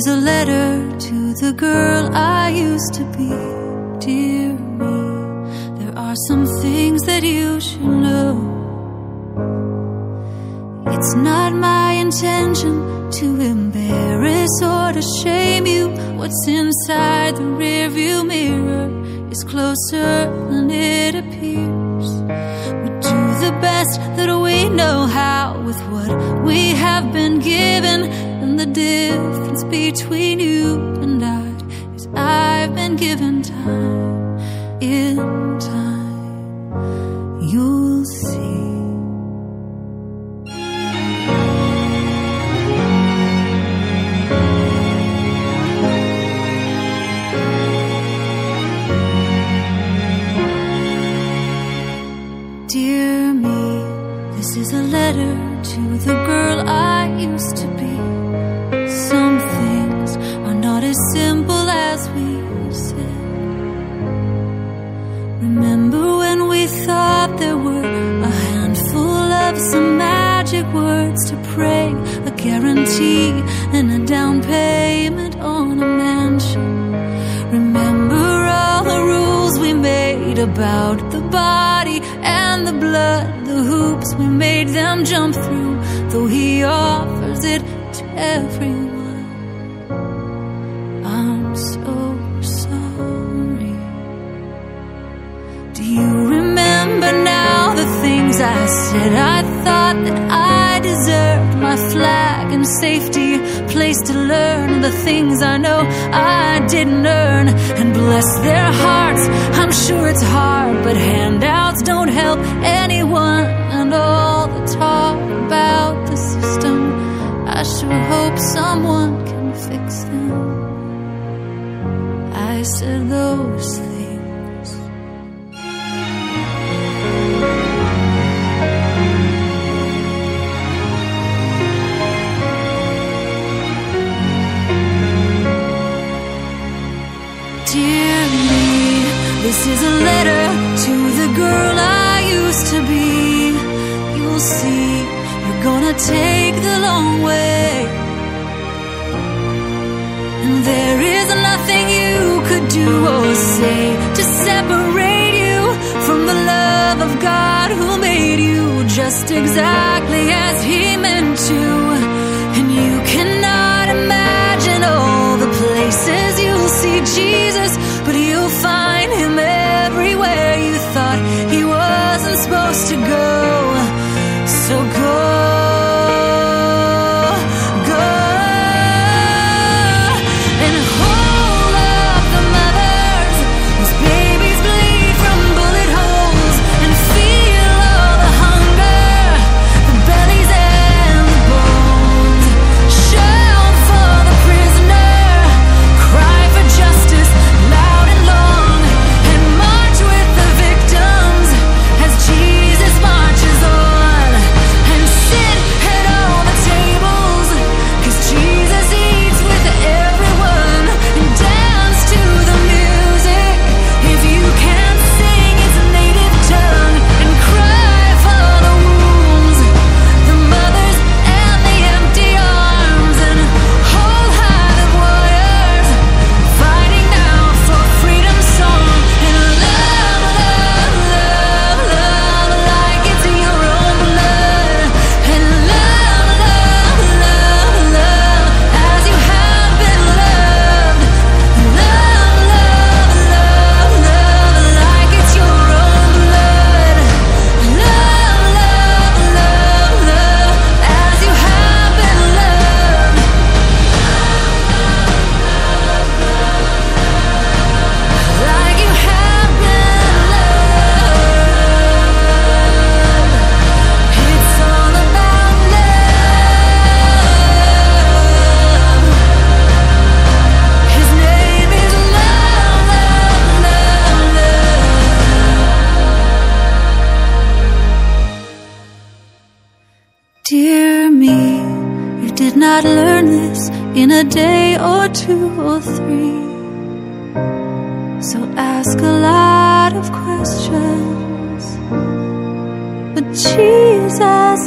is a letter to the girl I used to be. Dear me, there are some things that you should know. It's not my intention to embarrass or to shame you. What's inside the rearview mirror is closer than it appears. We do the best that we know how with what we have been given, the difference between you and I is I've been given time. In time, you'll see. Dear me, this is a letter to the girl I used to and a down payment on a mansion? Remember all the rules we made about the body and the blood, the hoops we made them jump through, though he offers it to everyone. I'm so sorry. Do you remember now the things I said? I thought that I deserved my flag and safety, place to learn the things I know I didn't earn. And bless their hearts, I'm sure it's hard, but handouts don't help anyone. And all the talk about the system, I sure hope someone can fix them. I said those take the long way. And there is nothing you could do or say to separate you from the love of God who made you just exactly as He meant in a day or two or three. So ask a lot of questions. But Jesus